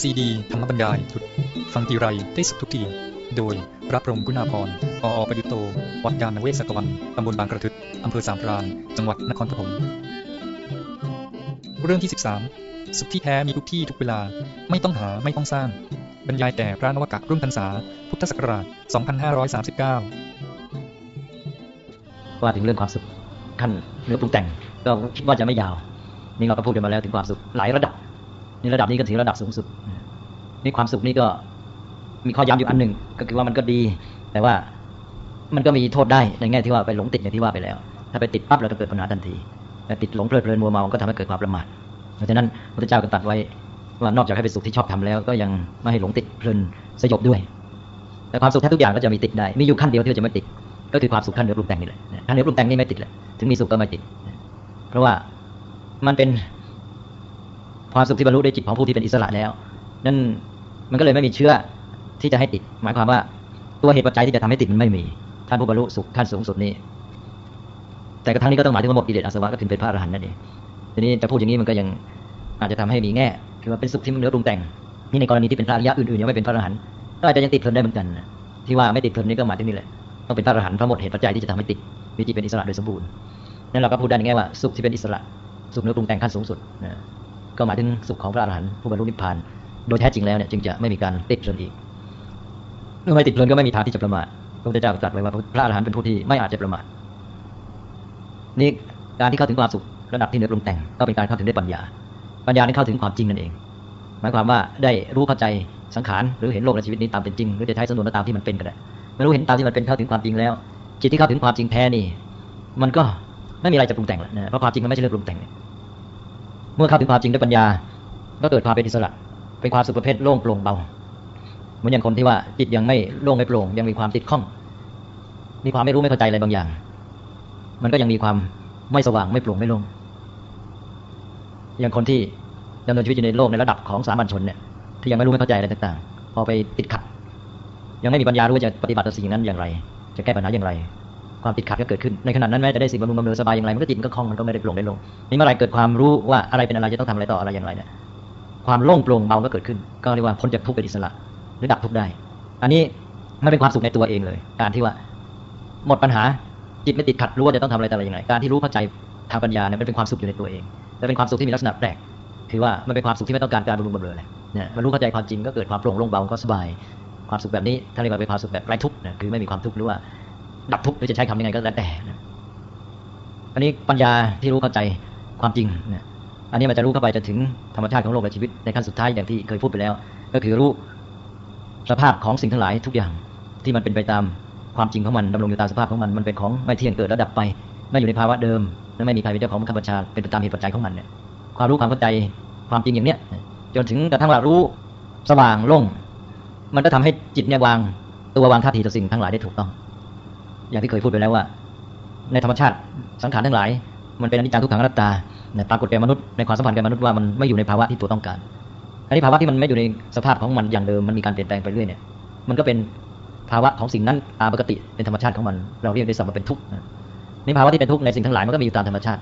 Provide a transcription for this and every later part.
ซีดีธรรมบรรยายทุดฟังทีไรได้สุขทุกที โดยพระพรหมกุณาพรออประยุตโต วัดยาณเวศกวันตำบลบางกระทึกอำเภอสามพรานจังหวัดนครปฐมเรื่องที่ 13 สุขที่แท้มีทุกที่ทุกเวลา ไม่ต้องหาไม่ต้องสร้าง บรรยายแก่พระนวกะรุ่นพรรษา พุทธศักราช 2539 ว่าถึงเรื่องความสุขขั้นเนื้อปรุงแต่ง ก็คิดว่าจะไม่ยาว นี่เราก็พูดกันมาแล้วถึงความสุขหลายระดับ นี่ระดับนี้ก็ถึงระดับสูงสุดนี่ความสุขนี่ก็มีข้อย้ำอยู่อันหนึ่งก็คือว่ามันก็ดี แต่ว่ามันก็มีโทษได้ในแง่ที่ว่าไปหลงติดอย่างที่ว่าไปแล้ว ถ้าไปติดปั๊บเราก็เกิดปัญหาทันทีแต่ติดหลงเพลิดเพลินมัวเมาก็ทำให้เกิดความประมาทเพราะฉะนั้นพระเจ้าก็ตรัสไว้ว่านอกจากให้เป็นสุขที่ชอบทำแล้ว ก็ยังไม่ให้หลงติดเพลินสยบด้วย แต่ความสุขแท้ทุกอย่างก็จะมีติดได้มีอยู่ขั้นเดียวที่จะไม่ติด ก็คือความสุขขั้นเนื้อปรุงแต่งนี่แหละขั้นเนื้อปรุงแต่งนี่ไม่ติดเลยถึงมีสุขก็ไม่ติด เพราะว่ามันเป็น ความสุขที่บรรลุด้วยจิตของผู้ที่เป็นอิสระแล้ว นั่นมันก็เลยไม่มีเชื่อที่จะให้ติด หมายความว่าตัวเหตุปัจจัยที่จะทำให้ติดมันไม่มี ท่านผู้บรรลุสุขขั้นสูงสุดนี้ แต่กระทั่งนี้ก็ต้องหมายถึงว่าหมดกิเลสอาสวะก็ถึงเป็นพระอรหันต์นั่นเองทีนี้จะพูดอย่างนี้มันก็ยังอาจจะทำให้มีแง่คือว่าเป็นสุขที่เนื้อปรุงแต่งนี่ในกรณีที่เป็นพระอริยะอื่นๆยังไม่เป็นพระอรหันต์ก็อาจจะยังติดเพลินได้เหมือนกัน ที่ว่าไม่ติดเพลินนี่ก็หมายถึงนี่แหละต้องเป็นพระอรหันต์เพราะหมดเหตุปัจจัยที่จะทำให้ติดวิจิเป็นอิสระโดยสมบูรณ์นั่นเราก็พูดได้ในแง่ว่าสุขที่เป็นอิสระสุขเนื้อปรุงแต่งขั้นสูงสุดนะ ก็หมายถึงสุขของพระอรหันต์ผู้บรรลุนิพพาน โดยแท้จริงแล้วเนี่ยจึงจะไม่มีการติดเพลินอีกเมื่อไม่ติดเพลินก็ไม่มีทางที่จะประมาทพระพุทธเจ้าตรัสไว้ว่าพระอรหันต์เป็นผู้ที่ไม่อาจจะประมาทนี่การที่เข้าถึงความสุขระดับที่เหนือปรุงแต่งก็เป็นการเข้าถึงได้ปัญญา ปัญญานี่เข้าถึงความจริงนั่นเอง หมายความว่าได้รู้เข้าใจสังขารหรือเห็นโลกในชีวิตนี้ตามเป็นจริงหรือจะใช้สนวนตามที่มันเป็นก็ได้ไม่รู้เห็นตามที่มันเป็นเข้าถึงความจริงแล้ว จิตที่เข้าถึงความจริงแท้นี่ มันก็ไม่มีอะไรจะปรุงแต่งแล้วนะเพราะความจริงมันไม่ใช่เรื่องปรุงแต่ง มื่อเข้าถึงความจริงด้วยปัญญา ก็เกิดความเป็นอิสระ เป็นความสุขประเภทโล่งโปร่งเบา เหมือนอย่างคนที่ว่าจิตยังไม่โล่งไม่โปร่งยังมีความติดข้อง มีความไม่รู้ไม่เข้าใจอะไรบางอย่าง มันก็ยังมีความไม่สว่างไม่โปร่งไม่โล่งอย่างคนที่ดำเนินชีวิตอยู่ในโลกในระดับของสามัญชนเนี่ยที่ยังไม่รู้ไม่เข้าใจอะไรต่าง ๆ พอไปติดขัด ยังไม่มีปัญญารู้ว่าจะปฏิบัติต่อสิ่งนั้นอย่างไร จะแก้ปัญหาอย่างไร ความติดขัดก็เกิดขึ้นในขณะนั้นแม้จะได้สิ่งบำรุงบำเรอสบายอย่างไรมันก็จิตมันก็คล่องมันก็ไม่ได้ปร่งได้ลงนี่เมื่อไรเกิดความรู้ว่าอะไรเป็นอะไรจะต้องทำอะไรต่ออะไรอย่างไรเนี่ยความโล่งโปร่งเบาก็เกิดขึ้น ก็เรียกว่าพ้นจากทุกข์เป็นอิสระหรือดับทุกข์ได้ อันนี้มันเป็นความสุขในตัวเองเลย การที่ว่าหมดปัญหาจิตไม่ติดขัดรู้ว่าจะต้องทำอะไรต่ออะไรอย่างไรการที่รู้เข้าใจทางปัญญาเนี่ยมันเป็นความสุขอยู่ในตัวเองและเป็นความสุขที่มีลักษณะแปลกคือว่ามันเป็นความสุขที่ไม่ต้องการการบำรุงบำเรอเลยเนี่ยมันรู้เข้าใจความจริงก็เกิดความโปร่งโล่งเบาก็สบาย ความสุขแบบนี้ถ้าเรียกว่าเป็นความสุขแบบไร้ทุกข์นะคือไม่มีความทุกข์หรือว่า ดับทุกข์หรือจะใช้คำยังไงก็แล้วแต่อันนี้ปัญญาที่รู้เข้าใจความจริงนะอันนี้มันจะรู้เข้าไปจนถึงธรรมชาติของโลกและชีวิตในขั้นสุดท้ายอย่างที่เคยพูดไปแล้ว ก็คือรู้สภาพของสิ่งทั้งหลายทุกอย่างที่มันเป็นไปตามความจริงของมันดำรงอยู่ตามสภาพของมันมันเป็นของไม่เที่ยงเกิดแล้วดับไปไม่อยู่ในภาวะเดิมและไม่มีใครเป็นเจ้าของบังคับบัญชาเป็นไปตามเหตุปัจจัยของมันเนี่ยความรู้ความเข้าใจความจริงอย่างเนี้ยจนถึงกระทั่งว่ารู้สว่างโล่งมันก็ทำให้จิตเนี่ยวางตัววางท่าทีต่อสิ่งทั้งหลายได้ถูกต้อง อย่างที่เคยพูดไปแล้วว่า ในธรรมชาติสังขารทั้งหลาย มันเป็นอนิจจังทุกขังอนัตตาเนี่ปรากฏแก่มนุษย์ในความสัมพันธ์กับมนุษย์ว่ามันไม่อยู่ในภาวะที่ตัวต้องการอันนี้ภาวะที่มันไม่อยู่ในสภาพของมันอย่างเดิมมันมีการเปลี่ยนแปลงไปเรื่อยเนี่ยมันก็เป็นภาวะของสิ่งนั้นตามปกติเป็นธรรมชาติของมัน เราเรียกได้สัมมาเป็นทุกข์นี่ภาวะที่เป็นทุกข์ในสิ่งทั้งหลายมันก็มีอยู่ตามธรรมชาติ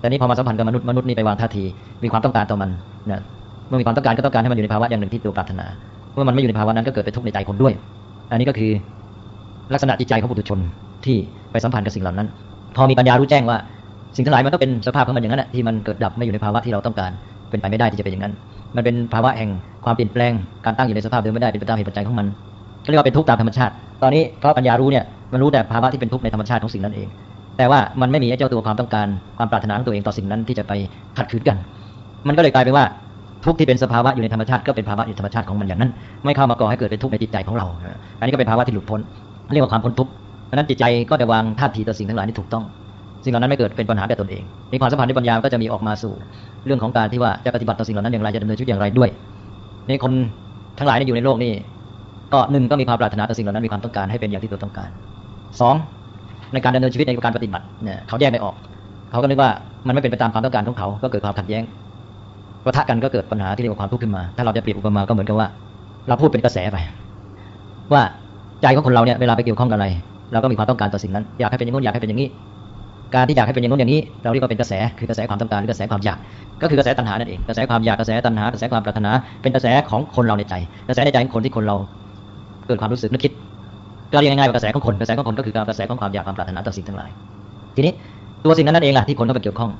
แต่นี้พอมาสัมพันธ์กับมนุษย์มนุษย์นี่ไปวางท่าทีมีความต้องการต่อมันนะเมื่อมีความต้องการก็ต้องการให้มันอยู่ในภาวะอย่างหนึ่งที่ตัวปรารถนา เมื่อมันไม่อยู่ในภาวะนั้นก็เกิดเป็นทุกข์ในใจคนด้วย อันนี้ก็คือลักษณะจิตใจของปุถุชน ที่ไปสัมพันธ์กับสิ่งเหล่านั้น พอมีปัญญารู้แจ้งว่า สิ่งทั้งหลายมันก็เป็นสภาพของมันอย่างนั้นที่มันเกิดดับไม่อยู่ในภาวะที่เราต้องการเป็นไปไม่ได้ที่จะเป็นอย่างนั้น มันเป็นภาวะแห่งความเปลี่ยนแปลงการตั้งอยู่ในสภาพเดิมไม่ได้เป็นไปตามเหตุปัจจัยของมันก็เรียกว่าเป็นทุกข์ตามธรรมชาติ ตอนนี้เพราะปัญญารู้เนี่ยมันรู้แต่ภาวะที่เป็นทุกข์ในธรรมชาติของสิ่งนั้นเอง แต่ว่ามันไม่มีไอ้เจ้าตัวความต้องการความปรารถนาของตัวเองต่อสิ่งนั้นที่จะไปขัดขืนกัน มันก็เลยกลายเป็นว่าทุกข์ที่เป็นสภาวะอยู่ในธรรมชาติก็เป็นภาวะอยู่ธรรมชาติของมันอย่างนั้น ไม่เข้ามาก่อให้เกิดเป็นทุกข์ในจิตใจของเรา อันนี้ก็เป็นภาวะที่หลุดพ้น เรียกว่าความพ้นทุกข์ เพราะนั้นจิตใจก็จะวางท่าทีต่อสิ่งทั้งหลายนี่ถูกต้อง สิ่งเหล่านั้นไม่เกิดเป็นปัญหาแก่ตนเองในความสัมพันธ์ในปัญญาก็จะมีออกมาสู่ เรื่องของการที่ว่าจะปฏิบัติต่อสิ่งเหล่านั้นอย่างไรจะดำเนินชีวิตอย่างไรด้วยในคนทั้งหลายที่อยู่ในโลกนี้ก็หนึ่งก็มีความปรารถนาต่อสิ่งเหล่านั้นมีความต้องการให้เป็นอย่างที่ตัวต้องการสองในการดำเนินชีวิตในการปฏิบัติเนี่ยเขาแยกไม่ออก เขาก็นึกว่ามันไม่เป็นไปตามความต้องการของเขา ก็เกิดความขัดแย้งปะทะกันก็เกิดปัญหาที่เรียกว่าความทุกข์ขึ้นมา ถ้าเราจะเปรียบอุปมาก็เหมือนกับว่า เราพูดเป็นกระแสไป ว่าใจของคนเราเนี่ยเวลาไปเกี่ยวข้องกับอะไร เราก็มีความต้องการต่อสิ่งนั้น อยากให้เป็นอย่างนู้นอยากให้เป็นอย่างนี้ การที่อยากให้เป็นอย่างนู้นอย่างนี้ เราเรียกว่าเป็นกระแส คือกระแสความต้องการหรือกระแสความอยาก ก็คือกระแสตัณหานั่นเอง กระแสความอยาก กระแสตัณหา กระแสความปรารถนา เป็นกระแสของคนเราในใจ กระแสในใจของคนที่คนเราเกิดความรู้สึกนึกคิด ก็เรียกง่ายๆว่ากระแสของคน กระแสของคนก็คือกระแสของความอยากความปรารถนาต่อสิ่งทั้งหลาย ทีนี้ตัวสิ่งนั้นนั่นเองล่ะที่คนเข้าไปเกี่ยวข้อง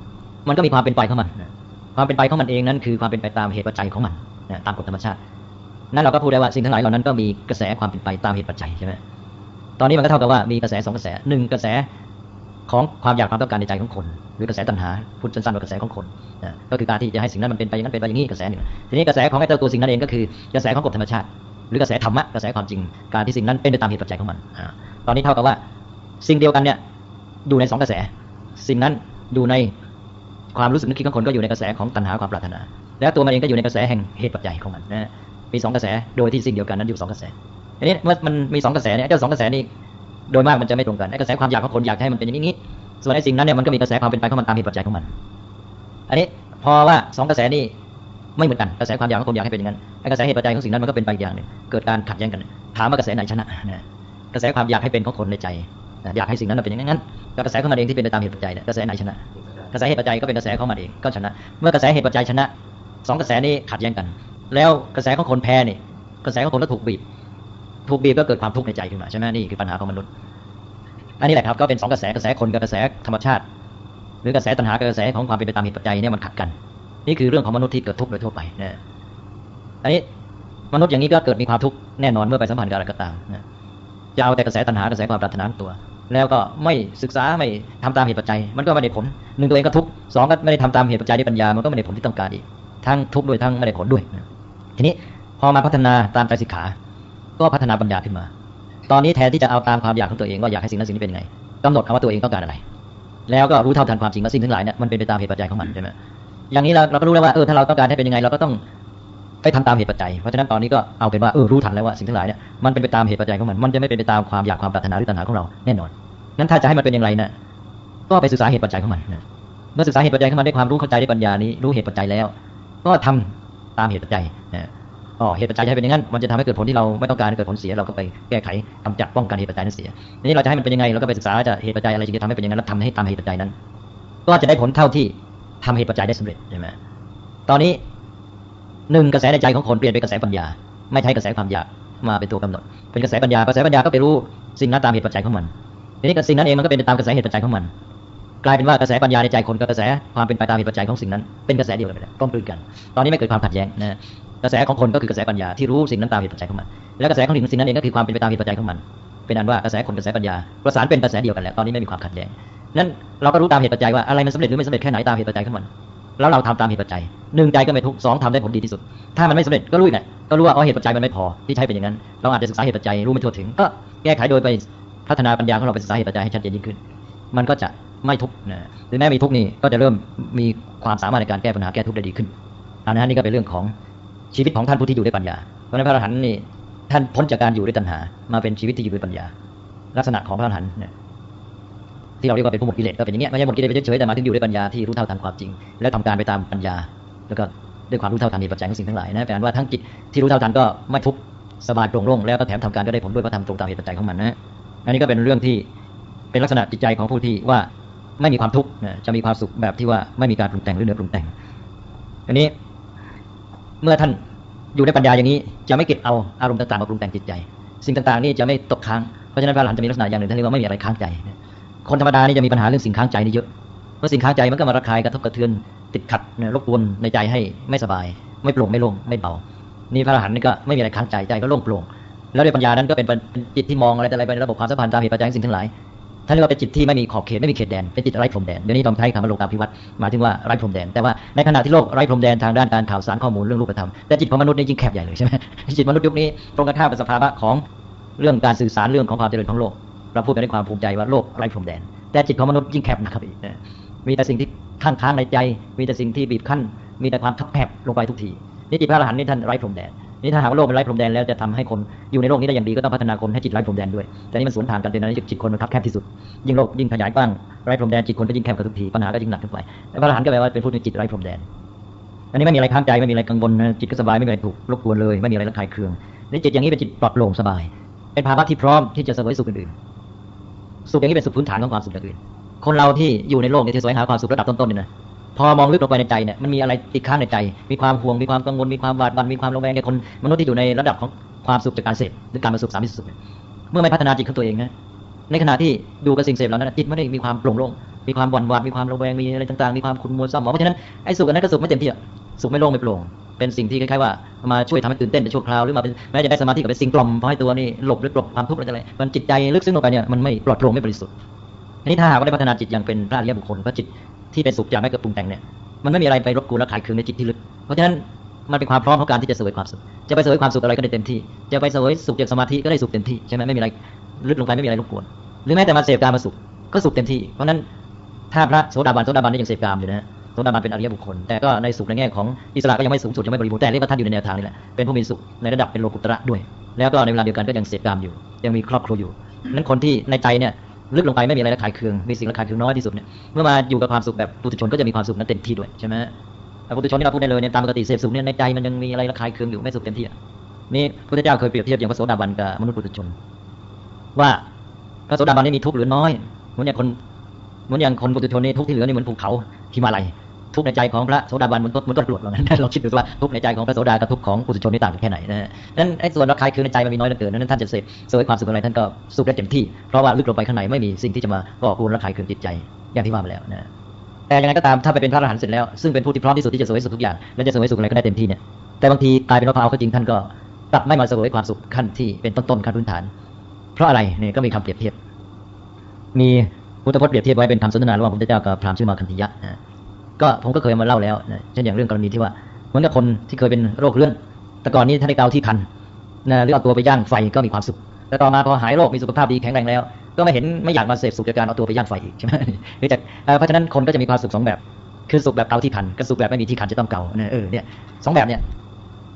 มันก็มีความเป็นไปของมัน ความเป็นไปของมันเองนั้นคือความเป็นไปตามเหตุปัจจัยของมัน ตามกฎธรรมชาติ นั่นเราก็พูดได้ว่าสิ่งทั้งหลายเหล่านั้นก็มีกระแสความเป็นไปตามเหตุปัจจัยใช่ไหม ตอนนี้มันก็เท่ากับว่ามีกระแสสองกระแสหนึ่งกระแสของความอยากความต้องการในใจของคน หรือกระแสตัณหาพูดสั้นๆว่ากระแสของคนก็คือการที่จะให้สิ่งนั้นมันเป็นไปอย่างนั้นเป็นไปอย่างนี้กระแสหนึ่งทีนี้กระแสของไอ้เจ้าตัวสิ่งนั้นเองก็คือกระแสของกฎธรรมชาติ หรือกระแสธรรมะกระแสความจริง การที่สิ่งนั้นเป็นไปตามเหตุปัจจัยของมันตอนนี้เท่ากับว่าสิ่งเดียวกันเนี่ยอยู่ในสองกระแส สิ่งนั้นอยู่ในความรู้สึกนึกคิดของคนก็อยู่ในกระแสของตัณหาความปรารถนา แล้วตัวมันเองก็อยู่ในกระแสแห่งเหตุปัจจัยของมันนะมีสองกระแสโดยที่สิ่งเดียวกันนั้นอยู่สองกระแส อันนี้เมื่อมันมีสองกระแสเนี่ยเจ้าสองกระแสนี้โดยมากมันจะไม่ตรงกันไอ้กระแสความอยากของคนอยากให้มันเป็นอย่างนี้ส่วนไอ้สิ่งนั้นเนี่ยมันก็มีกระแสความเป็นไปของมันตามเหตุปัจจัยของมัน อันนี้พอว่าสองกระแสนี้ไม่เหมือนกันกระแสความอยากของคนอยากให้เป็นอย่างนั้นไอ้กระแสเหตุปัจจัยของสิ่งนั้นมันก็เป็นไปอย่างหนึ่งเกิดการขัดแย้งกันถามว่ากระแสไหนชนะกระแสความอยากให้เป็นของคนในใจ อยากให้สิ่งนั้นเป็นอย่างนั้นกระแสของมันเองที่เป็นไปตามเหตุปัจจัยเนี่ยกระแสไหนชนะ กระแสเหตุปัจจัยก็เป็นกระแสของมันเองก็ชนะ เมื่อกระแสเหตุปัจจัยชนะสองกระแสนี้ขัดแย้งกัน แล้วกระแสของคนแพ้นี่กระแสของคนก็ถูกบีบ ถูกบีบก็เกิดความทุกข์ในใจขึ้นมาใช่ไหมนี่คือปัญหาของมนุษย์ อันนี้แหละครับก็เป็นสองกระแสกระแสคนกับกระแสธรรมชาติ หรือกระแสตัณหากระแสของความเป็นไปตามเหตุปัจจัยเนี่ยมันขัดกัน นี่คือเรื่องของมนุษย์ที่เกิดทุกข์โดยทั่วไปนะอันนี้มนุษย์อย่างนี้ก็เกิดมีความทุกข์แน่นอนเมื่อไปสัมพันธ์กับอะไรก็ตามนะจะเอาแต่กระแสตัณหากระแสความปรารถนาตัว แล้วก็ไม่ศึกษาไม่ทำตามเหตุปัจจัย มันก็ไม่ได้ผลหนึ่งตัวเองก็ทุกข์สองก็ไม่ได้ทำตามเหตุปัจจัยด้วยปัญญามันก็ไม่ได้ผลที่ต้องการอีกทั้งทุกข์ด้วยทั้งไม่ได้ผลด้วย ทีนี้พอมาพัฒนาตามใจสิกขา ก็พัฒนาปัญญาขึ้นมา ตอนนี้แทนที่จะเอาตามความอยากของตัวเองว่าอยากให้สิ่งนั้นสิ่งนี้เป็นไงกำหนดเอาว่าตัวเองต้องการอะไร แล้วก็รู้เท่าทันความจริงว่าสิ่งทั้งหลายเนี่ยมันเป็นไปตามเหตุปัจจัยของมันใช่ไหมอย่างนี้เราเราก็รู้แล้วว่าเออถ้าเราต้องการให้เป็นยังไงเราก็ต้องไปทำตามเหตุปัจจัย เพราะฉะนั้นตอนนี้ก็เอาเป็นว่าเออรู้ทันแล้วว่าสิ่งทั้งหลายเนี่ยมันเป็นไปตามเหตุปัจจัยของมัน มันจะไม่เป็นไปตามความอยากความปรารถนาหรือตัณหาของเราแน่นอนนั้นถ้าจะให้มันเป็นอย่างไรนะก็ไปศึกษาเหตุปัจจัยของมันเมื่อศึกษาเหตุปัจจัยของมันได้ความรู้เข้าใจได้ปัญญานี้รู้เหตุปัจจัยแล้ว ก็ทำตามเหตุปัจจัยนะ อ๋อเหตุปัจจัยจะเป็นอย่างนั้นมันจะทำให้เกิดผลที่เราไม่ต้องการเกิดผลเสียเราก็ไปแก้ไขกำจัดป้องกันเหตุปัจจัยนั้นเสียนี้เราจะให้มันเป็นยังไงเราก็ไปศึกษาจะเหตุปัจจัยอะไรจึงจะทำให้เป็นอย่างนั้นแล้วทำให้ตามเหตุปัจจัยนั้น ก็จะได้ผลเท่าที่ทำเหตุปัจจัยได้สำเร็จใช่ไหมตอนนี้หนึ่งกระแสในใจของคนเปลี่ยนเป็นกระแสปัญญา ไม่ใช่กระแสความอยากมาเป็นตัวกำหนด เป็นกระแสปัญญากระแสปัญญาก็ไปรู้สิ่งนั้นตามเหตุปัจจัยของมันทีนี้สิ่งนั้นเองมันก็เป็นไปตามกระแสเหตุปัจจัยของมัน กลายเป็นว่ากระแสปัญญาในใจคนกับกระแสความเป็นไปตามเหตุปัจจัยของสิ่งนั้นเป็นกระแสเดียวกันไปแล้วกลมกลืนกัน ตอนนี้ไม่เกิดความขัดแย้งนะ ระแสของคนก็คือกระแสปัญญาที่รู้สิ่งนั้นตามเหตุปัจจัยของมัน และกระแสของสิ่งนั้นเองก็คือความเป็นไปตามเหตุปัจจัยของมัน เป็นอันว่ากระแสคนกระแสปัญญาประสานเป็นกระแสเดียวกันแล้วตอนนี้ไม่มีความขัดแย้งนั้นเราก็รู้ตามเหตุปัจจัยว่าอะไรมันสำเร็จหรือไม่สำเร็จแค่ไหนตามเหตุปัจจัยของมันแล้วเราทำตามเหตุปัจจัยหนึ่งใจก็ไม่ทุกสองทำได้ผลดีที่สุด ถ้ามันไม่สำเร็จก็รู้อีกแหละก็รู้ว่าอ๋อเหตุปัจจัยมันไม่พอที่ใช้เป็นอย่างนั้น เราอาจจะศึกษาเหตุปัจจัยรู้ไม่ทั่วถึงก็แก้ไขโดยไปพัฒนาปัญญาของเราไปศึกษาเหตุปัจจัยให้ชัดเจนยิ่งขึ้น มันก็จะไม่ทุกนะหรือแม้มีทุกนี่ก็จะเริ่มมีความสามารถในการแก้ปัญหาแก้ทุกได้ดีขึ้นอันนั้นนี่ก็เป็นเรื่องของ ชีวิตของท่านผู้ที่อยู่ด้วยปัญญา เพราะนั้นพระอรหันต์นี่ท่านพ้นจากการอยู่ด้วยตัณหา มาเป็นชีวิตที่อยู่ด้วยปัญญา ลักษณะของพระอรหันต์เนี่ยที่เราเรียกว่าเป็นผู้หมดกิเลสก็เป็นอย่างนี้ไม่ใช่หมดกิเลสไปเฉยๆแต่มาถึงอยู่ด้วยปัญญาที่รู้เท่าทันความจริง และทำการไปตามปัญญา แล้วก็ด้วยความรู้เท่าทันเหตุปัจจัยของสิ่งทั้งหลายนะแปลว่าทั้งจิตที่รู้เท่าทันก็ไม่ทุกข์สบายโปร่งโล่งแล้วก็แถมทำการก็ได้ผลด้วยเพราะทำตรงตามเหตุปัจจัยของมันนะอันนี้ก็เป็นเรื่องที่เป็นลักษณะจิตใจของผู้ที่ว่าไม่มีความทุกข์จะมีความสุขแบบที่ว่าไม่มีการปรุงแต่งหรือเนื้อปรุงแต่งอันนี้ เมื่อท่านอยู่ในปัญญาอย่างนี้ จะไม่เก็บเอาอารมณ์ต่างๆมาปรุงแต่งจิตใจ สิ่งต่างๆนี่จะไม่ตกค้าง เพราะฉะนั้นพระหลานจะมีลักษณะอย่างหนึ่งที่เรียกว่าไม่มีอะไรค้างใจ คนธรรมดานี่จะมีปัญหาเรื่องสิ่งค้างใจนี่เยอะ เพราะสิ่งค้างใจมันก็มาระคายกระทบกระเทือนติดขัดรบกวนในใจให้ไม่สบาย ไม่โปร่งไม่โล่งไม่เบา นี่พระอรหันต์นี่ก็ไม่มีอะไรค้างใจใจก็โล่งโปร่ง แล้วด้วยปัญญานั้นก็เป็นจิตที่มองอะไรแต่อะไรไประบบความสัมพันธ์ตามเหตุปัจจัยสิ่งทั้งหลาย ท่านเรียกว่าเป็นจิตที่ไม่มีขอบเขตไม่มีเขตแดนเป็นจิตไร้พรมแดนเดี๋ยวนี้ต้องใช้คำว่าโลกาภิวัตน์หมายถึงว่าไร้พรมแดนแต่ว่าในขณะที่โลกไร้พรมแดนทางด้านการข่าวสารข้อมูลเรื่องรูปธรรมแต่จิตของมนุษย์นี่ยิ่งแคบใหญ่เลยใช่ไหมจิตมนุษย์ยุคนี้ตรงกันข้ามเป็นสภาวะของเรื่องการสื่อสารเรื่องของความเจริญของโลกเราพูดกันด้วยความภูมิใจว่าโลกไร้พรมแดน แต่จิตของมนุษย์ยิ่งแคบนะครับอีกมีแต่สิ่งที่ข้างค้างในใจ มีแต่สิ่งที่บีบคั้น มีแต่ความทับแคบลงไปทุกทีนี่จิตพระอรหันต์นี่ท่านไร้พรมแดน นี่ถ้าหากว่าโลกมันไร้พรมแดนแล้วจะทำให้คนอยู่ในโลกนี้ได้อย่างดีก็ต้องพัฒนาคนให้จิตไร้พรมแดนด้วย แต่นี่มันสวนทางกันเป็นอะไรจิตคนมันคับแคบที่สุด ยิ่งโลกยิ่งขยายกว้างไร้พรมแดนจิตคนก็ยิ่งแคบขึ้นทุกทีปัญหาก็ยิ่งหนักขึ้นไปแต่พระอรหันต์ก็แปลว่าเป็นผู้มีจิตไร้พรมแดนอันนี้ไม่มีอะไรข้างใจไม่มีอะไรกังวลจิตก็สบายไม่มีอะไรถูกรบกวนเลยไม่มีอะไรระคายเคืองนี่จิตอย่างนี้เป็นจิตปลอดโปร่งสบาย เป็นภาวะที่พร้อมที่จะเสวยสุขอื่นๆสุขอย่างนี้เป็นสุขพื้นฐานของความสุขอื่นคนเราที่อยู่ในโลกนี่ยที่สวงหาความสุขระดับต้นๆเนี่ยนะ พอมองลึกลงไปในใจเนี่ยมันมีอะไรติดค้างในใจ มีความห่วงมีความกังวลมีความหวาดหวั่นมีความระแวงในคนมนุษย์ที่อยู่ในระดับของความสุขจากการเสพหรือการมาสุขสามิสุขเมื่อไม่พัฒนาจิตของตัวเองนะในขณะที่ดูกับสิ่งเสพเหล่านั้นจิตไม่ได้มีความโปร่งโล่งมีความหวั่นหวาดมีความระแวงมีอะไรต่างๆมีความขุ่นมัวเศร้าหมองเพราะฉะนั้นไอ้สุขอันนั้นก็สุขไม่เต็มที่อะสุขไม่โล่งไม่โปร่งเป็นสิ่งที่คล้ายๆว่ามาช่วยทำให้ตื่นเต้นในช่วงคราวหรือมาเป็นแม้จะได้สมาธิก็เป็นสิ่งกล่อมพอให้ตัวนี่หลบหรือกลบความทุกข์อะไรมันจิตใจลึกซึ้งลงไปเนี่ยมันไม่ปลอดโปร่งไม่บริสุทธิ์นี้ถ้าหากว่าได้พัฒนาจิตอย่างเป็นพระอริยบุคคลก็จิต ที่เป็นสุขอย่างไม่เกิดปรุงแต่งเนี่ยมันไม่มีอะไรไปรบกวนและขายคืนในจิตที่ลึก เพราะฉะนั้นมันเป็นความพร้อมของการที่จะเสวยความสุข จะไปเสวยความสุขอะไรก็ได้เต็มที่ จะไปเสวยสุขจากสมาธิก็ได้สุขเต็มที่ใช่ไหมไม่มีอะไรลึกลงไปไม่มีอะไรรบกวน หรือแม้แต่มาเสพการมาสุขก็สุขเต็มที่ เพราะฉะนั้นถ้าพระโสดาบันโสดาบันนี่ยังเสพกามอยู่นะโสดาบันเป็นอริยบุคคล แต่ก็ในสุขในแง่ของอิสระก็ยังไม่สูงสุดยังไม่บริบูรณ์แต่เรียกว่าท่านอยู่ในแนวทางนี้แหละ เป็นผู้มีสุขในระดับเป็นโลกุตระด้วย แล้วก็ในเวลาเดียวกันก็ยังเสพกามอยู่ ยังมีครอบครัวอยู่นั้นคนที่ในใจเนี่ย ลึกลงไปไม่มีอะไรระคายเคืองมีสิ่งระคายเคืองน้อยที่สุดเนี่ยเมื่อมาอยู่กับความสุขแบบปุถุชนก็จะมีความสุขนั้นเต็มที่ด้วยใช่ไหมแต่ปุถุชนที่เราพูดได้เลยเนี่ยตามปกติเสพสุขเนี่ยในใจมันยังมีอะไรระคายเคืองอยู่ไม่สุขเต็มที่อะนี่พระเจ้าเคยเปรียบเทียบอย่างพระโสดาบันกับมนุษย์ปุถุชน ว่าพระโสดาบันนี่มีทุกข์เหลือน้อยเหมือนอย่างคนเหมือนอย่างคนปุถุชนนี่ทุกข์ที่เหลือนี่เหมือนภูเขาหิมาลัย ทุกในใจของพระโสดาบันมือนต้นมือนต้นกรวดเหมือนกันเราคิดดูว่าทุกในใจของพระโสดากับทุกของปุถุชนนี่ต่างกันแค่ไหนนะฮะนั้นไอ้ส่วนระคายเคือในใจมันมีน้อยเหลือเกินนั้นท่านจะเสพเสวยความสุขอะไรท่านก็สุขได้เต็มที่เพราะว่าลึกลงไปข้างในไม่มีสิ่งที่จะมาก่อกวนระคายเคืองจิตใจอย่างที่ว่ามาแล้วนะแต่ยังไงก็ตามถ้าไปเป็นพระอรหันต์เสร็จแล้วซึ่งเป็นผู้ที่พร้อมที่สุดที่จะเสวยสุขทุกอย่างและจะเสวยสุขอะไรก็ได้เต็มที่เนี่ยแต่บางทีกลายเป็นว่าพอเอาเขาจริงท่านก็กลับไม่มาเสวยความสุขขั้นที่เป็นต้นๆขั้นพื้นฐาน เพราะอะไรเนี่ยก็มีคำเปรียบเทียบ มีพุทธพจน์เปรียบเทียบไว้เป็นคำสนทนาระหว่างพระพุทธเจ้ากับพราหมณ์ชื่อมาคันธิยะนะ ก็ผมก็เคยมาเล่าแล้วนะเช่นอย่างเรื่องกรณีที่ว่าเหมือนกับคนที่เคยเป็นโรคเรื้อนแต่ก่อนนี้ท่านได้เกาที่คันนะหรือเอาตัวไปย่างไฟก็มีความสุขแต่ต่อมาพอหายโรคมีสุขภาพดีแข็งแรงแล้ว ก็ไม่เห็นไม่อยากมาเสพสุขจากการเอาตัวไปย่างไฟอีกใช่ไหมหรือจากเอ่เพราะฉะนั้นคนก็จะมีความสุขสองแบบ คือสุขแบบเกาที่คันกับสุขแบบไม่มีที่คันจะต้องเกาเนี่ยเออเนี่ยสองแบบเนี่ย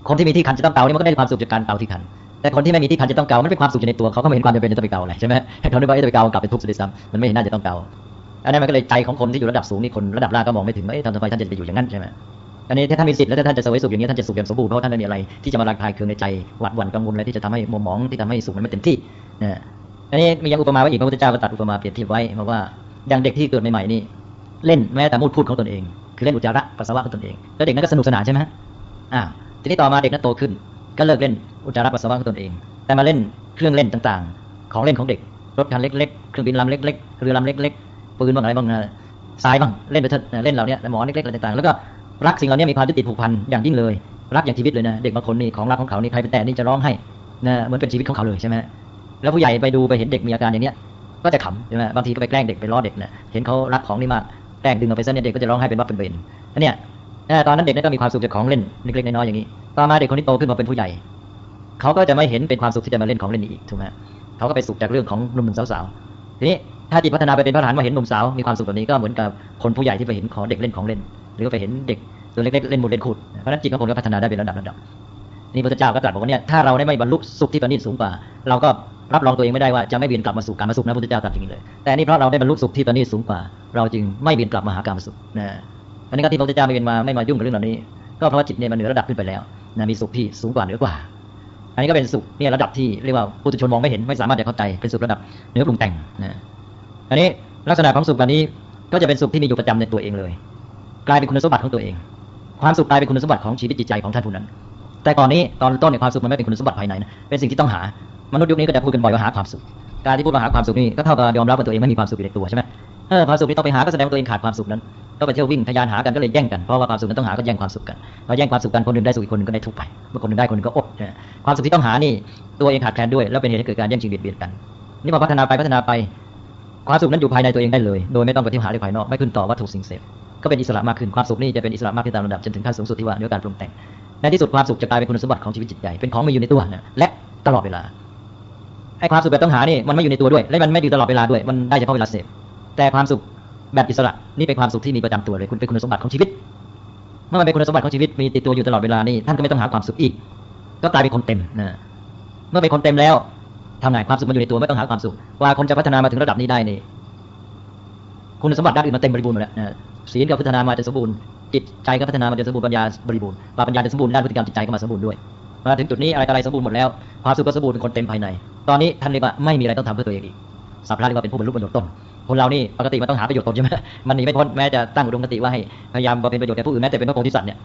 คนที่มีที่คันจะต้องเกาเนี่ยมันก็ได้ความสุขจากการเกาที่คันแต่คนที่ไม่มีที่คันจะต้องเกามันเป็นความสุขอยู่ในตัวเขาก็ไม่เห็นความจำเป็นจะต้องไปเกาอะไรใช่ไหมเขาคิดว่าจะไปเกากลับเป็นทุกข์ซะด้วยซ้ำมันไม่เห็นน่าจะต้องเกา อันนั้นมันก็เลยใจของคนที่อยู่ระดับสูงนี่คนระดับล่างก็มองไม่ถึงว่าเอ๊ะทำไมท่านจะไปอยู่อย่างนั้นใช่ไหมอันนี้ถ้าท่านมีสิทธิ์แล้วถ้าท่านจะเสวยสุขอย่างนี้ท่านจะสุขอย่างสมบูรณ์เพราะท่านไม่มีอะไรที่จะมาระคายเคืองในใจหวาดหวั่นกังวลอะไรที่จะทำให้มัวหมองที่ทำให้สุขมันไม่เต็มที่นะอันนี้มียังอุปมาไว้อีกพระพุทธเจ้าก็ตัดอุปมาเปรียบเทียบไว้บอกว่าอย่างเด็กที่เกิดใหม่ๆนี่เล่นแม้แต่มูดพูดของตนเอง คือเล่นอุจจาระปัสสาวะของตนเองแล้วเด็กนั้นก็สนุกสนานใช่ไหมอ่าทีนี้ต่อมาเด็กนั้นโตขึ้น ก็เลิกเล่นอุจจาระปัสสาวะของตนเอง แต่มาเล่นเครื่องเล่นต่างๆ ของเล่นของเด็กรถคันเล็กๆ เครื่องบินลำเล็กๆ เรือลำเล็กๆ ปืนบ้างอะไรบ้างนะทรายบ้างเล่นไปเถอะเล่นเหล่านี้หมอนเล็กๆอะไรต่างๆแล้วก็รักสิ่งเหล่านี้มีความยึดติดผูกพันอย่างยิ่งเลย รักอย่างชีวิตเลยนะเด็กบางคนนี่ของรักของเขานี่ใครเป็นแต่นี่จะร้องให้นะเหมือนเป็นชีวิตของเขาเลยใช่ไหมแล้วผู้ใหญ่ไปดูไปเห็นเด็กมีอาการอย่างเนี้ยก็จะขำใช่ไหมบางทีก็ไปแกล้งเด็กไปล้อเด็กนะเห็นเขารักของนี่มากแกล้งดึงเอาไปซะเนี่ยเด็กก็จะร้องไห้เป็นวับเป็นเวรอันเนี้ยตอนนั้นเด็กนั่ก็มีความสุขจากของเล่นเล็กๆน้อยๆอย่างนี้ต่อมาเด็กคนที่โตขึ้นมาเป็นผู้ใหญ่เขาก็จะไม่เห็นเป็นความสุขที่จะมาเล่นของเล่นอีกถูกไหมเขาก็ไปสุขจากเรื่องของหนุ่มสาวๆทีนี้ ถ้าจิตพัฒนาไปเป็นพระอรหันต์มาเห็นหนุ่มสาวมีความสุขแบบนี้ก็เหมือนกับคนผู้ใหญ่ที่ไปเห็นของเด็กเล่นของเล่น หรือไปเห็นเด็กตัวเล็กๆเล่นมูลเล่นขูดเพราะนั้นจิตของคนก็พัฒนาได้เป็นระดับระดับนี่พระเจ้าก็ตรัสบอกว่าเนี่ยถ้าเราได้ไม่บรรลุสุขที่ประณีตสูงกว่า เราก็รับรองตัวเองไม่ได้ว่าจะไม่เวียนกลับมาสู่การมาสุขนะพระพุทธเจ้าตรัสอย่างนี้เลย แต่นี่เพราะเราได้บรรลุสุขที่ประณีตสูงกว่า เราจึงไม่เวียนกลับมาหาการมาสุขนะอันนี้ก็ที่พระพุทธเจ้าไม่เวียนมาไม่มายุ่งกับเรื่องเหล่านี้ ก็เพราะว่าจิตเนี่ยมันเหนือระดับขึ้นไปแล้วนะมีสุขที่สูงกว่าเหนือกว่า อันนี้ก็เป็นสุขเนี่ยระดับที่เรียกว่าปุถุชนมองไม่เห็นไม่สามารถจะเข้าใจเป็นสุขระดับเหนือปรุงแต่งนะ อันนี้ลักษณะของสุขแบบนี้ก็จะเป็นสุขที่มีอยู่ประจำในตัวเองเลย กลายเป็นคุณสมบัติของตัวเอง ความสุขกลายเป็นคุณสมบัติของชีวิตจิตใจของท่านผู้นั้น แต่ก่อนนี้ตอนต้นเนี่ยความสุขมันไม่เป็นคุณสมบัติภายในนะเป็นสิ่งที่ต้องหามนุษย์ยุคนี้ก็จะพูดกันบ่อยว่าหาความสุข การที่พูดว่าหาความสุขนี่ก็เท่ากับยอมรับว่าตัวเองไม่มีความสุขอยู่ในตัวใช่ไหมเออความสุขที่ต้องไปหาก็แสดงว่าตัวเองขาดความสุขนั้น ก็ไปเที่ยววิ่งทะยานหากันก็เลยแย่งกัน เพราะว่าความสุขนั้นต้องหาก็แย่งความสุขกันพอแย่งความสุขกันคนหนึ่งได้สุขอีกคนนึงก็ได้ทุกข์ไปเมื่อคนหนึ่งได้คนนึงก็อดนะความสุขที่ต้องหานี่ตัวเองขาดแคลนด้วยแล้วเป็นเหตุให้เกิดการแย่งชิงเบียดเบียนกัน นี่พอพัฒนาไปพัฒนาไป ความสุขนั้นอยู่ภายในตัวเองได้เลย โดยไม่ต้องไปที่หาด้วยภายนอกไม่ขึ้นต่อวัตถุสิ่งเสพก็เป็นอิสระมากขึ้นความสุขนี่จะเป็นอิสระมากขึ้นตามระดับจนถึงขั้นสูงสุดที่ว่าเนื้อการปรุงแต่งในที่สุดความสุขจะกลายเป็นคุณสมบัติของชีวิตจิตใจเป็นของมีอยู่ในตัวนะและตลอดเวลาไอ้ความสุขแบบต้องหานี่มันไม่อยู่ในตัวด้วย และมันไม่อยู่ตลอดเวลาด้วย มันได้เฉพาะเวลาเสพแต่ความสุขแบบอิสระนี่เป็นความสุขที่มีประจำตัวเลย คุณเป็นคุณสมบัติของชีวิต เมื่อมันเป็นคุณสมบัติของชีวิตมีติดตัวอยู่ตลอดเวลานี่ท่านก็ไม่ต้องหาความสุขอีก ก็กลายเป็นคนเต็มนะเมื่อเป็นคนเต็มแล้ว ทำไงความสุขมันอยู่ในตัวไม่ต้องหาความสุขว่าคนจะพัฒนามาถึงระดับนี้ได้นี่คุณสมบัติด้านอื่นมันเต็มบริบูรณ์หมดแล้วศีลก็พัฒนามาจนสมบูรณ์จิตใจก็พัฒนามาจนสมบูรณ์ปัญญาบริบูรณ์ปัญญาจนสมบูรณ์ด้านพฤติกรรมจิตใจก็มาสมบูรณ์ด้วยมาถึงจุดนี้อะไรอะไรสมบูรณ์หมดแล้วความสุขก็สมบูรณ์เป็นคนเต็มภายใน ตอนนี้ท่านเรียกว่าไม่มีอะไรต้องทำเพื่อตัวเองอีกสัพพะเรียกว่าเป็นผู้บรรลุบรรลุตนคนเรานี่ปกติมันต้องหาประโยชน์ตนใช่ไหมมันหนีไม่พ้นแม้จะตั้งอุดมคติว่าให้พยายามบำเพ็ญประโยชน์แก่ผู้อื่นแม้แต่เป็นพระโพธิสัตว์เนี่ย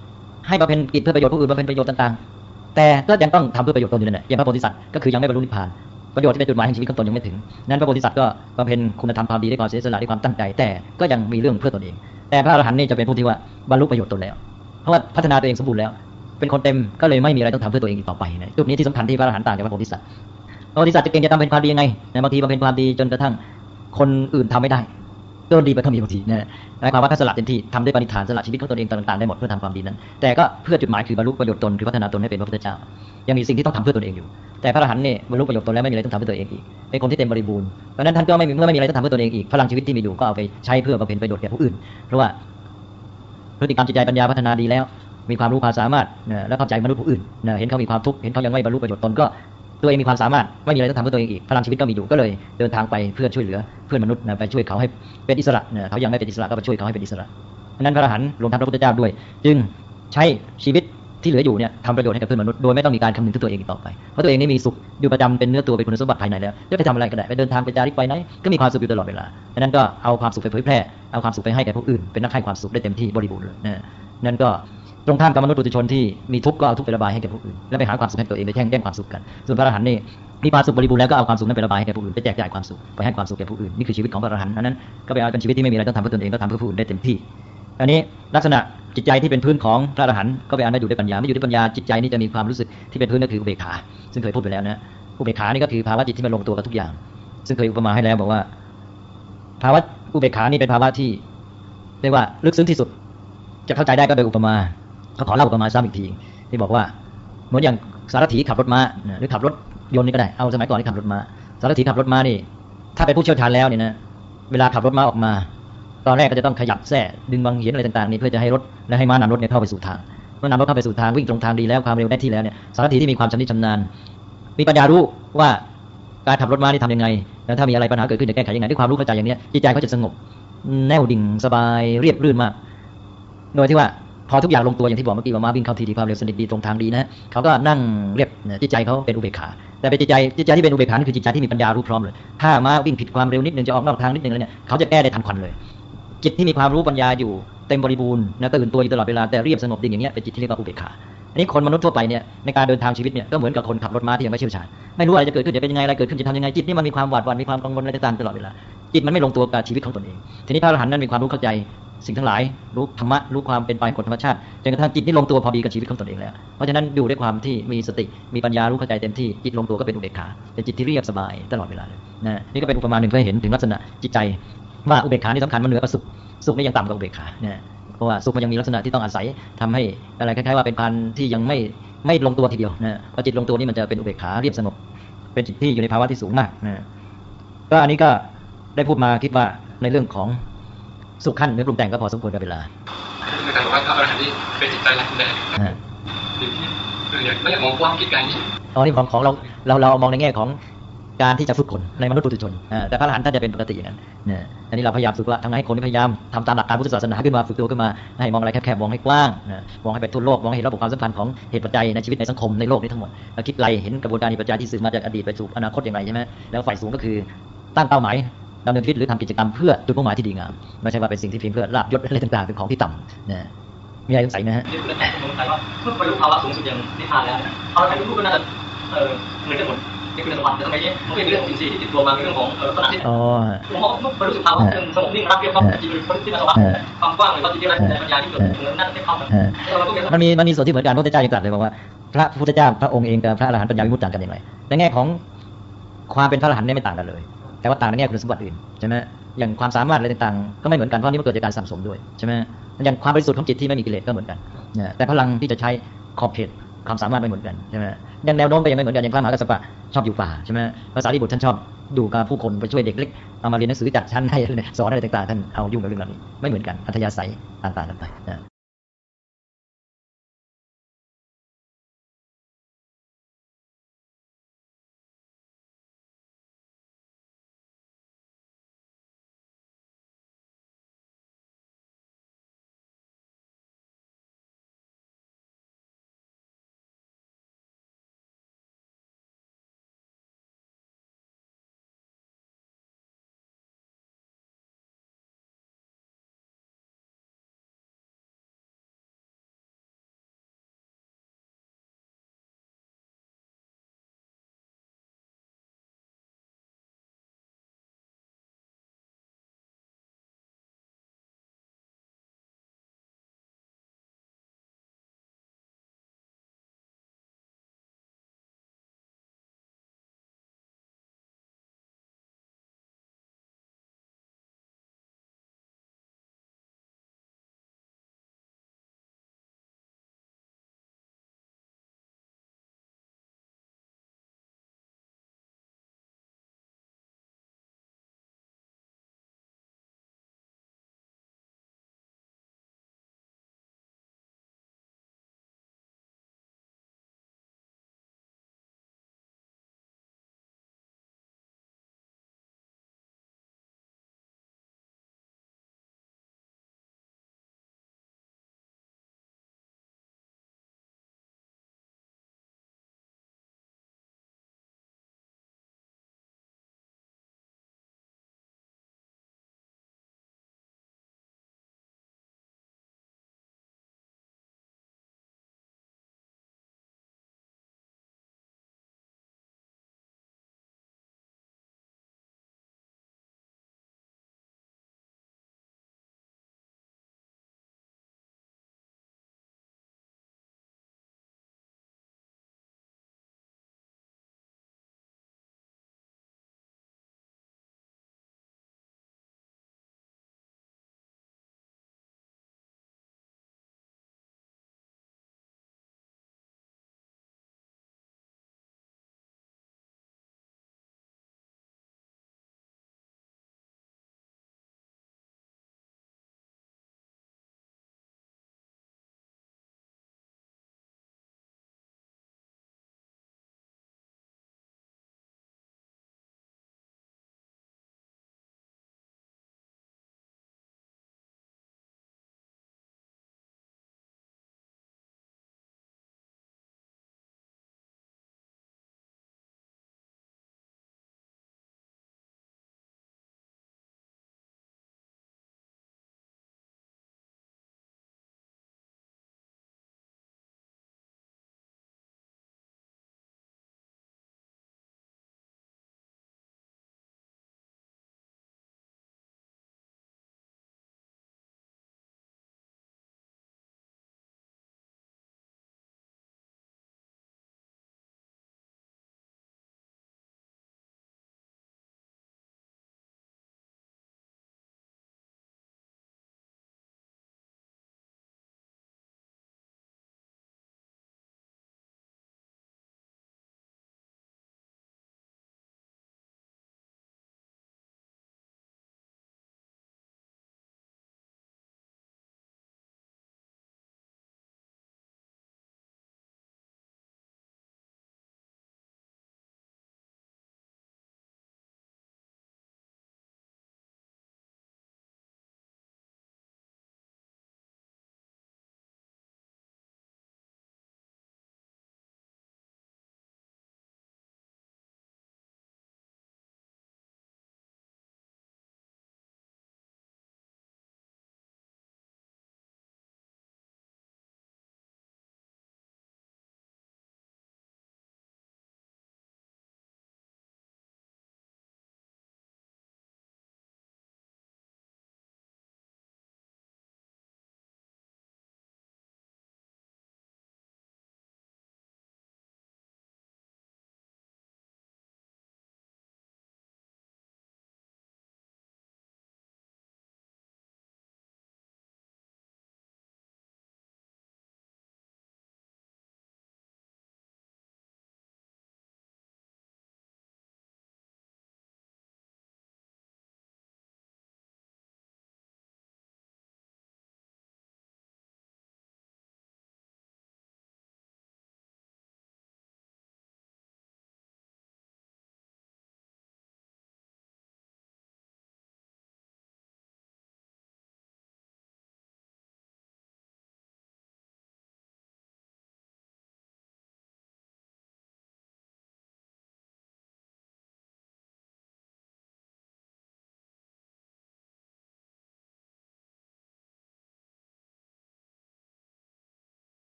ให้บำเพ็ญกิจเพื่อประโยชน์ผู้อื่นบำเพ็ญประโยชน์ต่างๆ แต่ก็ยังต้องทำเพื่อประโยชน์ตนอยู่นั่นแหละอย่างพระโพธิสัตว์ก็คือยังไม่บรรลุนิพพาน ประโยชน์ที่เป็นจุดหมายแห่งชีวิตของตนยังไม่ถึง นั้นพระโพธิสัตว์ก็บำเพ็ญคุณธรรมความดีด้วยความเสียสละด้วยความตั้งใจ แต่ก็ยังมีเรื่องเพื่อตนเอง แต่พระอรหันต์นี่จะเป็นผู้ที่ว่าบรรลุประโยชน์ตนแล้ว เพราะว่าพัฒนาตัวเองสมบูรณ์แล้ว เป็นคนเต็มก็เลยไม่มีอะไรต้องทำเพื่อตัวเองอีกต่อไปนะจุดนี้ที่สำคัญที่พระอรหันต์ต่างจากพระโพธิสัตว์พระโพธิสัตว์จะเก่งจะทำเป็นความดียังไงนะบางทีบำเพ็ญความดีจนกระทั่งคนอื่นทำไม่ได้ ก็ดีไปก็มีบางทีนะหมายความว่าถ้าสละเต็มที่ทำด้วยปณิธานสละชีวิตของตนเองต่างๆได้หมดเพื่อทำความดีนั้น แต่ก็เพื่อจุดหมายคือบรรลุประโยชน์ตนคือพัฒนาตนให้เป็นพระพุทธเจ้า ยังมีสิ่งที่ต้องทำเพื่อตนเองอยู่ แต่พระอรหันต์เนี่ยบรรลุประโยชน์ตนแล้วไม่มีอะไรต้องทำเพื่อตัวเองอีกเป็นคนที่เต็มบริบูรณ์เพราะนั้นท่านก็ไม่มีเมื่อไม่มีอะไรต้องทำเพื่อตัวเองอีกพลังชีวิตที่มีอยู่ก็เอาไปใช้เพื่อบำเพ็ญประโยชน์แก่ผู้อื่น เพราะว่าพฤติกรรมจิตใจปัญญาพัฒนาดีแล้วมีความรู้ความสามารถแล้วเข้าใจมนุษย์ผู้อื่น เห็นเขามีความทุกข์ เห็นเขายังไม่บรรลุประโยชน์ตนก็ ตัวเองมีความสามารถไม่มีอะไรต้องทำเพื่อตัวเองอีกพลังชีวิตก็มีอยู่ก็เลยเดินทางไปเพื่อช่วยเหลือเพื่อนมนุษย์นะไปช่วยเขาให้เป็นอิสระนะเขายังไม่เป็นอิสระก็ไปช่วยเขาให้เป็นอิสระนั้นพระอรหันต์รวมทั้งพระพุทธเจ้าด้วย จึงใช้ชีวิตที่เหลืออยู่เนี่ยทำประโยชน์ให้กับเพื่อนมนุษย์โดยไม่ต้องมีการคำนึงถึงตัวเองอีกต่อไปเพราะตัวเองนี่มีสุขอยู่ประจำเป็นเนื้อตัวเป็นคุณสมบัติภายในแล้วจะไปทำอะไรก็ได้ไปเดินทางไปจาริกไปไหนก็มีความสุขอยู่ตลอดเวลาดังนั้นก็เอาความสุขไปเผยแพร่เอาความสุขไปให้แก่ผู้อื่น เป็นนักให้ความสุขได้เต็มที่บริบูรณ์เลยนะนั่นก็ รงข้ามกับมนุษย์ปุถุชนที่มีทุกข์ก็เอาทุกข์ไประบายให้แก่ผู้อื่นแล้วไปหาความสุขให้ตัวเองไปแย่งแย่งความสุขกัน ส่วนพระอรหันต์นี่มีความสุขบริบูรณ์แล้วก็เอาความสุขนั้นไประบายให้แก่ผู้อื่นไปแจกจ่ายความสุขไปให้ความสุขแก่ผู้อื่นนี่คือชีวิตของพระอรหันต์นั้นก็ไปเอาเป็นชีวิตที่ไม่มีอะไรต้องทำเพื่อตนเองก็ทำเพื่อผู้อื่นได้เต็มที่ อันนี้ลักษณะจิตใจที่เป็นพื้นของพระอรหันต์ก็ไปอ่านได้อยู่ด้วยปัญญาไม่อยู่ด้วยปัญญาจิตใจนี่จะมีความรู้สึกที่เป็นพื้นก็คืออุเบกขา ซึ่งเคยพูดไปแล้วนะอุเบกขานี่ก็คือภาวะจิตที่มันลงตัวกับทุกอย่าง ซึ่งเคยอุปมาให้แล้วบอกว่า ภาวะอุเบกขานี่เป็นภาวะที่เรียกว่าลึกซึ้งที่สุด จะเข้าใจได้ก็โดยอุปมา เขาขอเล่าอุปมาซ้ำอีกที ที่บอกว่าเหมือนอย่างสารถีขับรถม้าหรือขับรถยนต์นี่ก็ได้เอาสมัยก่อนที่ขับรถม้าสารถีขับรถม้านี่ ถ้าเป็นผู้เชี่ยวชาญแล้วเนี่ยนะเวลาขับรถม้าออกมา ตอนแรกก็จะต้องขยับแส้ดึงบางเหียนอะไรต่างๆนี่เพื่อจะให้รถและให้ม้านำรถเนี่ยเข้าไปสู่ทางเมื่อนำรถเข้าไปสู่ทางวิ่งตรงทางดีแล้วความเร็วได้ที่แล้วเนี่ยสารถีที่มีความชำนิชำนาญมีปัญญารู้ว่าการขับรถม้านี่ทำยังไงแล้วถ้ามีอะไรปัญหาเกิดขึ้นจะแก้ไขยังไงด้วยความรู้เข้าใจอย่างนี้จิตใจเขาจะสงบแน่วดิ่งสบายเรียบรื่นมาก โดยที่ว่า พอทุกอย่างลงตัวอย่างที่บอกเมื่อกี้ว่าม้าวิ่งเข้าทีดีความเร็วสนิทดีตรงทางดีนะเขาก็นั่งเรียบจิตใจเขาเป็นอุเบกขา แต่เป็นจิตใจจิตใจที่เป็นอุเบกขาคือจิตใจที่มีปัญญารู้พร้อมเลย ถ้าม้าวิ่งผิดความเร็วนิดนึงจะออกนอกทางนิดนึงแล้วเนี่ยเขาจะแก้ได้ทันควันเลย จิตที่มีความรู้ปัญญาอยู่เต็มบริบูรณ์นะตื่นตัวอยู่ตลอดเวลาแต่เรียบสงบดิ่งอย่างเงี้ยเป็นจิตที่เรียกว่าอุเบกขาอันนี้คนมนุษย์ทั่วไปเนี่ยในการเดินทางชีวิตเนี่ยก็เหมือนกับคนขับรถม้าที่ยังไม่เชี่ยวชาญไม่รู้อะไรจะเกิดขึ้นจะเป็นยังไงอะไรเกิดขึ้นจะทำยังไงจิตนี่มันมีความหวาดหวั่นมีความกังวลอะไรต่างๆตลอดเวลาจิตมันไม่ลงตัวกับชีวิตของตนเอง ทีนี้พระอรหันต์นั้นมีความรู้เข้าใจ สิ่งทั้งหลาย รู้ธรรมะรู้ความเป็นไปของกฎธรรมชาติจนกระทั่งจิตนี่ลงตัวพอดีกับชีวิตของตนเองแล้วเพราะฉะนั้นอยู่ด้วยความที่มีสติมีปัญญารู้เข้าใจเต็มที่จิตลงตัวก็เป็นอุเบกขาเป็นจิตที่เรียบสบายตลอดเวลาเลยนะนี่ก็เป็นอุปมาหนึ่งเพื่อให้เห็นถึงลักษณะจิตใจว่าอุเบกขานี่สำคัญมันเหนือกว่าสุขสุขนี่ยังต่ำกว่าอุเบกขานะเพราะว่าสุขมันยังมีลักษณะที่ต้องอาศัยทำให้อะไรคล้ายๆว่าเป็นพันที่ยังไม่ไม่ลงตัวทีเดียวนะพอจิตลงตัวนี่มันจะเป็นอุเบกขาเรียบสงบ เป็นจิตที่อยู่ในภาวะที่สูงมากนะก็อันนี้ก็ได้พูดมาคิดว่าในเรื่องของ สุขขั้นหรือปรุงแต่งก็พอสมควรกับเวลาคือการบอกว่าพระอรหันต์นี่เป็นจิตใจรักแรงอ่าหรือที่คืออยากไม่อยากมองความคิดการนี้อ๋อนี่ของของเราเราเรามองในแง่ของการที่จะฝึกคนในมนุษย์ปุถุชนอ่าแต่พระอรหันต์ท่านจะเป็นปกติอย่างนั้นเนี่ยอันนี้เราพยายามฝึกว่าทั้งให้คนที่พยายามทำตามหลักการพุทธศาสนาขึ้นมาฝึกตัวขึ้นมาให้มองอะไรแคบๆมองให้กว้างนะมองให้ไปทั่วโลกมองให้เห็นระบบความสัมพันธ์ของเหตุปัจจัยในชีวิตในสังคมในโลกนี้ทั้งหมดแล้วคิดไกลเห็นกระบวนการเหตุปัจจัยที่สืบมาจากอดีตไปสู่อนาคตอย่างไรใช่ไหมแล้วฝ่ายสูงก็คือตั้งเป้าหมาย ดำเนินชีวิตหรือทำกิจกรรมเพื่อจุดมุ่งหมายที่ดีงามไม่ใช่ว่าเป็นสิ่งที่เพียงเพื่อลาบยศอะไรต่างๆเป็นของที่ต่ำนะมีอะไรสงสัยไหมฮะเรื่องแรกผมสงสัยว่าเมื่อบรรลุภาวะสูงสุดอย่างนิพพานแล้วเนี่ยเอาใครรู้ก็น่าจะเออเหมือนกันหมดนี่คือสมบัติแต่ทำไมเนี่ยมันเป็นเรื่องของสิ่งที่ติดตัวมาเป็นเรื่องของเออขนาดที่อ๋อผมบอกเมื่อบรรลุภาวะสงบนิ่งรับเรียบร้อยจิตเป็นคนที่มาสว่างความกว้างหรือว่าจิตที่ไร้ปัญญาที่เกิดตรงนั้นน่าจะเข้ามาเราก็เรียนมันมีมันมีส่วนที่เหมือนกันพระพุทธเจ้ายังตรัสเลยบอกว่าพระพุทธเจ้าพระองค์เองกับพระอรหันต์ปัญญาวิมุตติต่างกันอย่างไรในแง่ของความเป็นพระอรหันต์เนี่ยไม่ต่างกันเลย แต่ว่าต่างในแง่คุณสมบัติอื่นใช่ไหมอย่างความสามารถอะไรต่างๆ ก็ไม่เหมือนกันเพราะนี่มันเกิดจากการสั่งสมด้วยใช่ไหมอย่างความบริสุทธิ์ของจิตที่ไม่มีกิเลสก็เหมือนกันแต่พลังที่จะใช้ขอบเขตความสามารถไม่เหมือนกันใช่ไหมอย่างแนวโน้มก็ยังไม่เหมือนกันอย่างพระมหากัสสปะชอบอยู่ป่าใช่ไหมภาษาลิบุตรท่านชอบดูกับผู้คนไปช่วยเด็กเล็กเอามาเรียนหนังสือจัดชั้นให้สอนอะไรต่างๆท่านเอายุ่งกับเรื่องเหล่านี้ไม่เหมือนกันอัธยาศัยต่างๆกันไปนะ